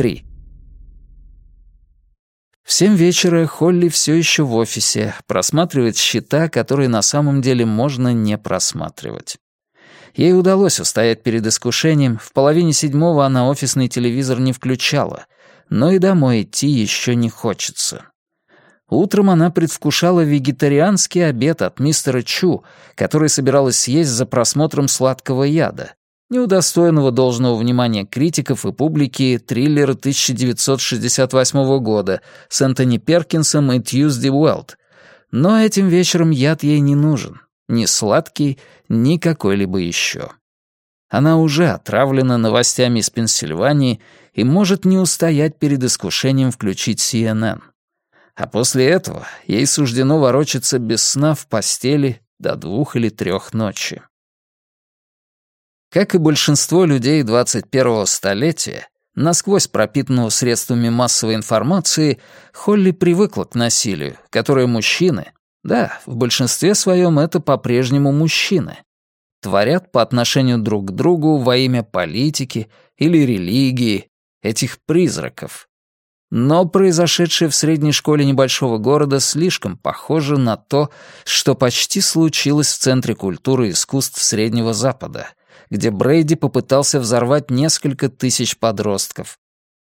3. В семь вечера Холли все еще в офисе, просматривает счета, которые на самом деле можно не просматривать. Ей удалось устоять перед искушением, в половине седьмого она офисный телевизор не включала, но и домой идти еще не хочется. Утром она предвкушала вегетарианский обед от мистера Чу, который собиралась съесть за просмотром сладкого яда, неудостоенного должного внимания критиков и публики триллера 1968 года с Энтони Перкинсом и Тьюзди Уэлт. Но этим вечером яд ей не нужен. Ни сладкий, ни какой-либо еще. Она уже отравлена новостями из Пенсильвании и может не устоять перед искушением включить CNN. А после этого ей суждено ворочаться без сна в постели до двух или трех ночи. Как и большинство людей 21-го столетия, насквозь пропитанного средствами массовой информации, Холли привыкла к насилию, которое мужчины, да, в большинстве своем это по-прежнему мужчины, творят по отношению друг к другу во имя политики или религии, этих призраков, но произошедшее в средней школе небольшого города слишком похоже на то, что почти случилось в Центре культуры и искусств Среднего Запада, где Брейди попытался взорвать несколько тысяч подростков.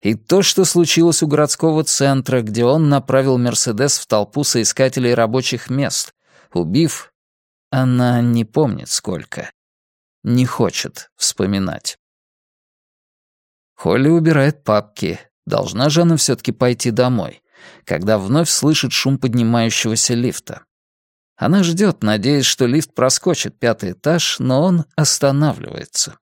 И то, что случилось у городского центра, где он направил «Мерседес» в толпу соискателей рабочих мест, убив... Она не помнит сколько. Не хочет вспоминать. Холли убирает папки, Должна же она все-таки пойти домой, когда вновь слышит шум поднимающегося лифта. Она ждет, надеясь, что лифт проскочит пятый этаж, но он останавливается.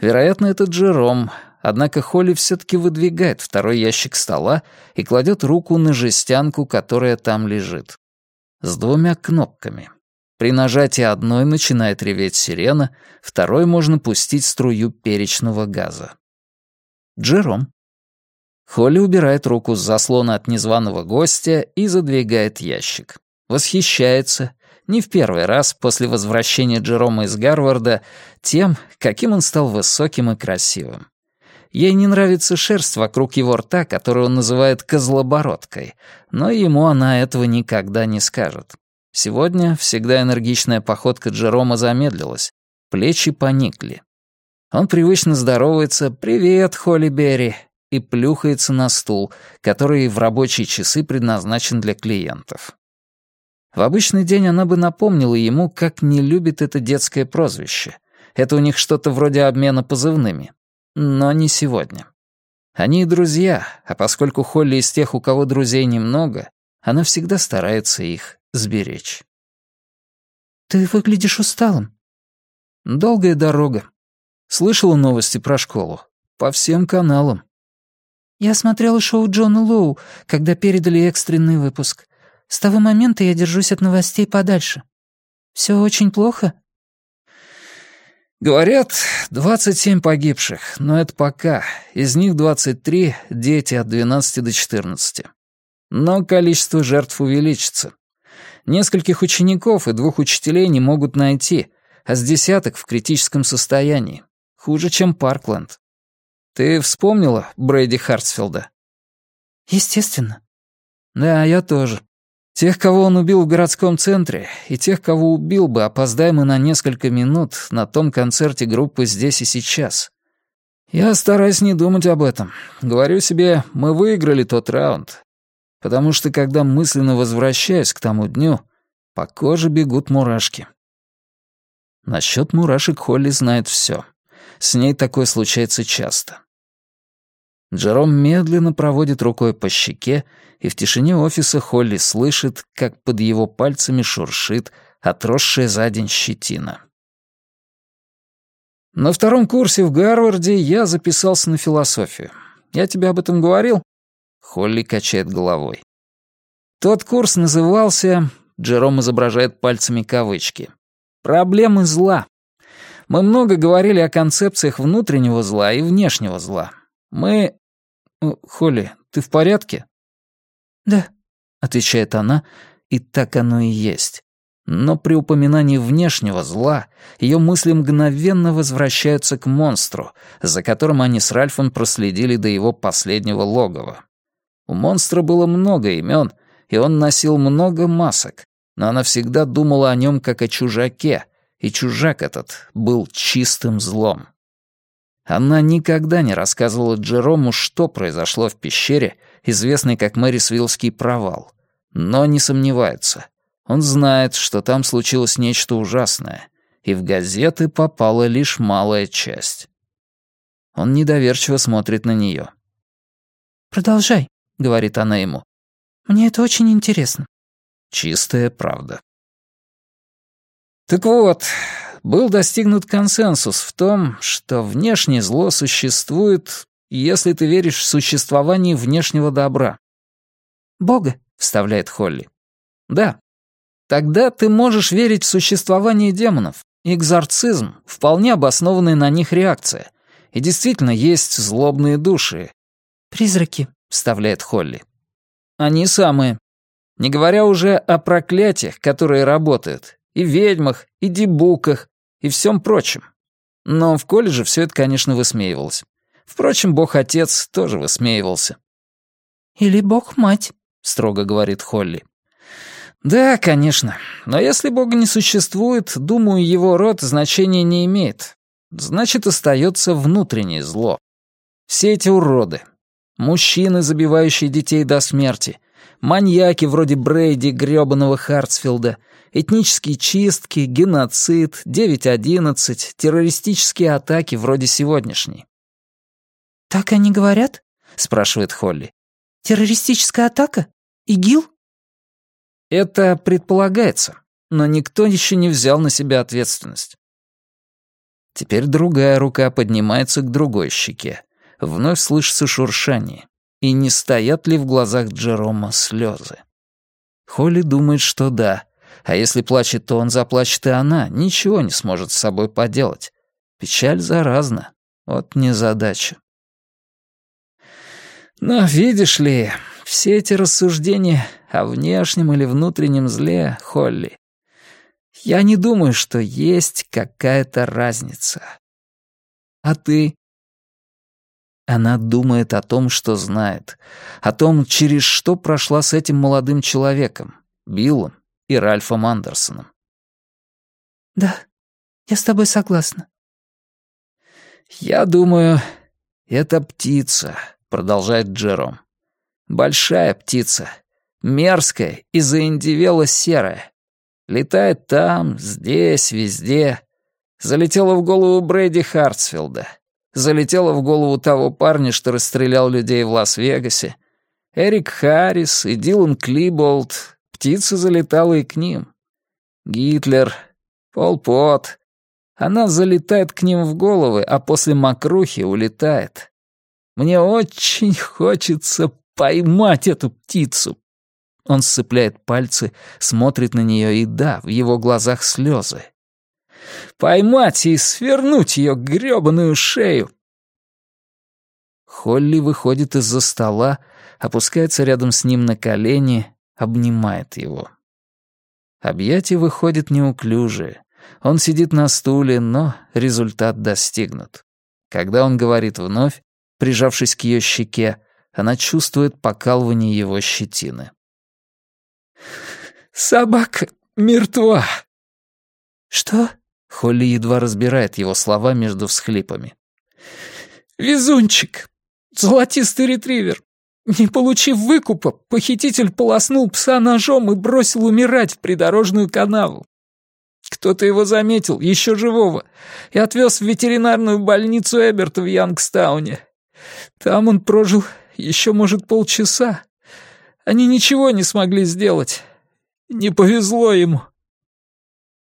Вероятно, это Джером, однако Холли все-таки выдвигает второй ящик стола и кладет руку на жестянку, которая там лежит. С двумя кнопками. При нажатии одной начинает реветь сирена, второй можно пустить струю перечного газа. Джером. Холли убирает руку с заслона от незваного гостя и задвигает ящик. Восхищается, не в первый раз после возвращения Джерома из Гарварда, тем, каким он стал высоким и красивым. Ей не нравится шерсть вокруг его рта, которую он называет «козлобородкой», но ему она этого никогда не скажет. Сегодня всегда энергичная походка Джерома замедлилась, плечи поникли. Он привычно здоровается «Привет, Холли Берри», и плюхается на стул, который в рабочие часы предназначен для клиентов. В обычный день она бы напомнила ему, как не любит это детское прозвище. Это у них что-то вроде обмена позывными. Но не сегодня. Они и друзья, а поскольку Холли из тех, у кого друзей немного, она всегда старается их сберечь. «Ты выглядишь усталым». «Долгая дорога. Слышала новости про школу. По всем каналам. Я смотрела шоу Джона Лоу, когда передали экстренный выпуск. С того момента я держусь от новостей подальше. Все очень плохо?» Говорят, 27 погибших, но это пока. Из них 23 — дети от 12 до 14. Но количество жертв увеличится. Нескольких учеников и двух учителей не могут найти, а с десяток в критическом состоянии. Хуже, чем Паркленд. Ты вспомнила Брэди Хартсфилда? Естественно. Да, я тоже. Тех, кого он убил в городском центре, и тех, кого убил бы, опоздаем мы на несколько минут на том концерте группы «Здесь и сейчас». Я стараюсь не думать об этом. Говорю себе, мы выиграли тот раунд. Потому что, когда мысленно возвращаюсь к тому дню, по коже бегут мурашки. Насчет мурашек Холли знает все. С ней такое случается часто. Джером медленно проводит рукой по щеке, и в тишине офиса Холли слышит, как под его пальцами шуршит отросшая за день щетина. На втором курсе в Гарварде я записался на философию. Я тебе об этом говорил? Холли качает головой. Тот курс назывался, Джером изображает пальцами кавычки, «Проблемы зла». Мы много говорили о концепциях внутреннего зла и внешнего зла. Мы... Холли, ты в порядке? Да, отвечает она, и так оно и есть. Но при упоминании внешнего зла ее мысли мгновенно возвращаются к монстру, за которым они с Ральфом проследили до его последнего логова. У монстра было много имен, и он носил много масок, но она всегда думала о нем как о чужаке, и чужак этот был чистым злом. Она никогда не рассказывала Джерому, что произошло в пещере, известной как Мэрисвиллский провал, но не сомневается. Он знает, что там случилось нечто ужасное, и в газеты попала лишь малая часть. Он недоверчиво смотрит на нее. «Продолжай», — говорит она ему. «Мне это очень интересно». Чистая правда. Так вот, был достигнут консенсус в том, что внешнее зло существует, если ты веришь в существование внешнего добра. «Бога», — вставляет Холли. «Да. Тогда ты можешь верить в существование демонов. Экзорцизм — вполне обоснованная на них реакция. И действительно есть злобные души». «Призраки», — вставляет Холли. «Они самые. Не говоря уже о проклятиях, которые работают, и ведьмах, и дебуках, и всем прочем. Но в колледже все это, конечно, высмеивалось. Впрочем, бог-отец тоже высмеивался. «Или бог-мать», — строго говорит Холли. «Да, конечно. Но если бога не существует, думаю, его род значения не имеет. Значит, остается внутреннее зло. Все эти уроды. Мужчины, забивающие детей до смерти. Маньяки вроде Брейди, грёбаного Хартсфилда — этнические чистки, геноцид, 9.11, террористические атаки вроде сегодняшней. «Так они говорят?» — спрашивает Холли. «Террористическая атака? ИГИЛ?» Это предполагается, но никто еще не взял на себя ответственность. Теперь другая рука поднимается к другой щеке. Вновь слышится шуршание. И не стоят ли в глазах Джерома слезы? Холли думает, что да, а если плачет он, заплачет и она, ничего не сможет с собой поделать. Печаль заразна. Вот незадача. Но видишь ли, все эти рассуждения о внешнем или внутреннем зле, Холли, я не думаю, что есть какая-то разница. А ты? Она думает о том, что знает, о том, через что прошла с этим молодым человеком, Биллом, и Ральфом Андерсоном. «Да, я с тобой согласна». «Я думаю, это птица», — продолжает Джером. «Большая птица, мерзкая и заиндивела серая. Летает там, здесь, везде. Залетела в голову Брэди Хартсфилда. Залетела в голову того парня, что расстрелял людей в Лас-Вегасе. Эрик Харрис и Дилан Клиболт, Птица залетала и к ним. Гитлер, Пол Пот. Она залетает к ним в головы, а после мокрухи улетает. Мне очень хочется поймать эту птицу. Он сцепляет пальцы, смотрит на нее, и да, в его глазах слезы. Поймать и свернуть ее грёбаную шею. Холли выходит из-за стола, опускается рядом с ним на колени, обнимает его. Объятие выходит неуклюжее. Он сидит на стуле, но результат достигнут. Когда он говорит вновь, прижавшись к ее щеке, она чувствует покалывание его щетины. «Собака мертва!» «Что?» — Холли едва разбирает его слова между всхлипами. «Везунчик! Золотистый ретривер! Не получив выкупа, похититель полоснул пса ножом и бросил умирать в придорожную канаву. Кто-то его заметил, еще живого, и отвез в ветеринарную больницу Эберта в Янгстауне. Там он прожил еще, может, полчаса. Они ничего не смогли сделать. Не повезло ему.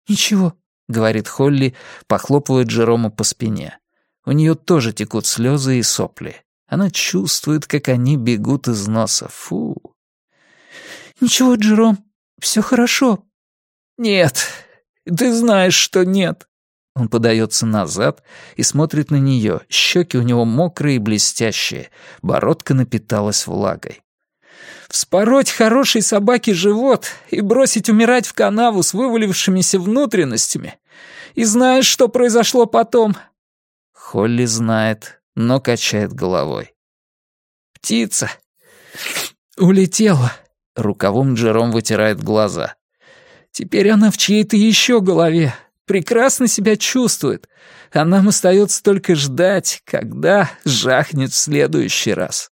«Ничего», — говорит Холли, похлопывает Джерома по спине. У нее тоже текут слезы и сопли. Она чувствует, как они бегут из носа. Фу. «Ничего, Джером, все хорошо». «Нет, ты знаешь, что нет». Он подается назад и смотрит на нее. Щеки у него мокрые и блестящие. Бородка напиталась влагой. Вспороть хорошей собаке живот и бросить умирать в канаву с вывалившимися внутренностями. И знаешь, что произошло потом?» Холли знает, но качает головой. «Птица улетела», — рукавом Джером вытирает глаза. «Теперь она в чьей-то еще голове, прекрасно себя чувствует, а нам остается только ждать, когда жахнет в следующий раз».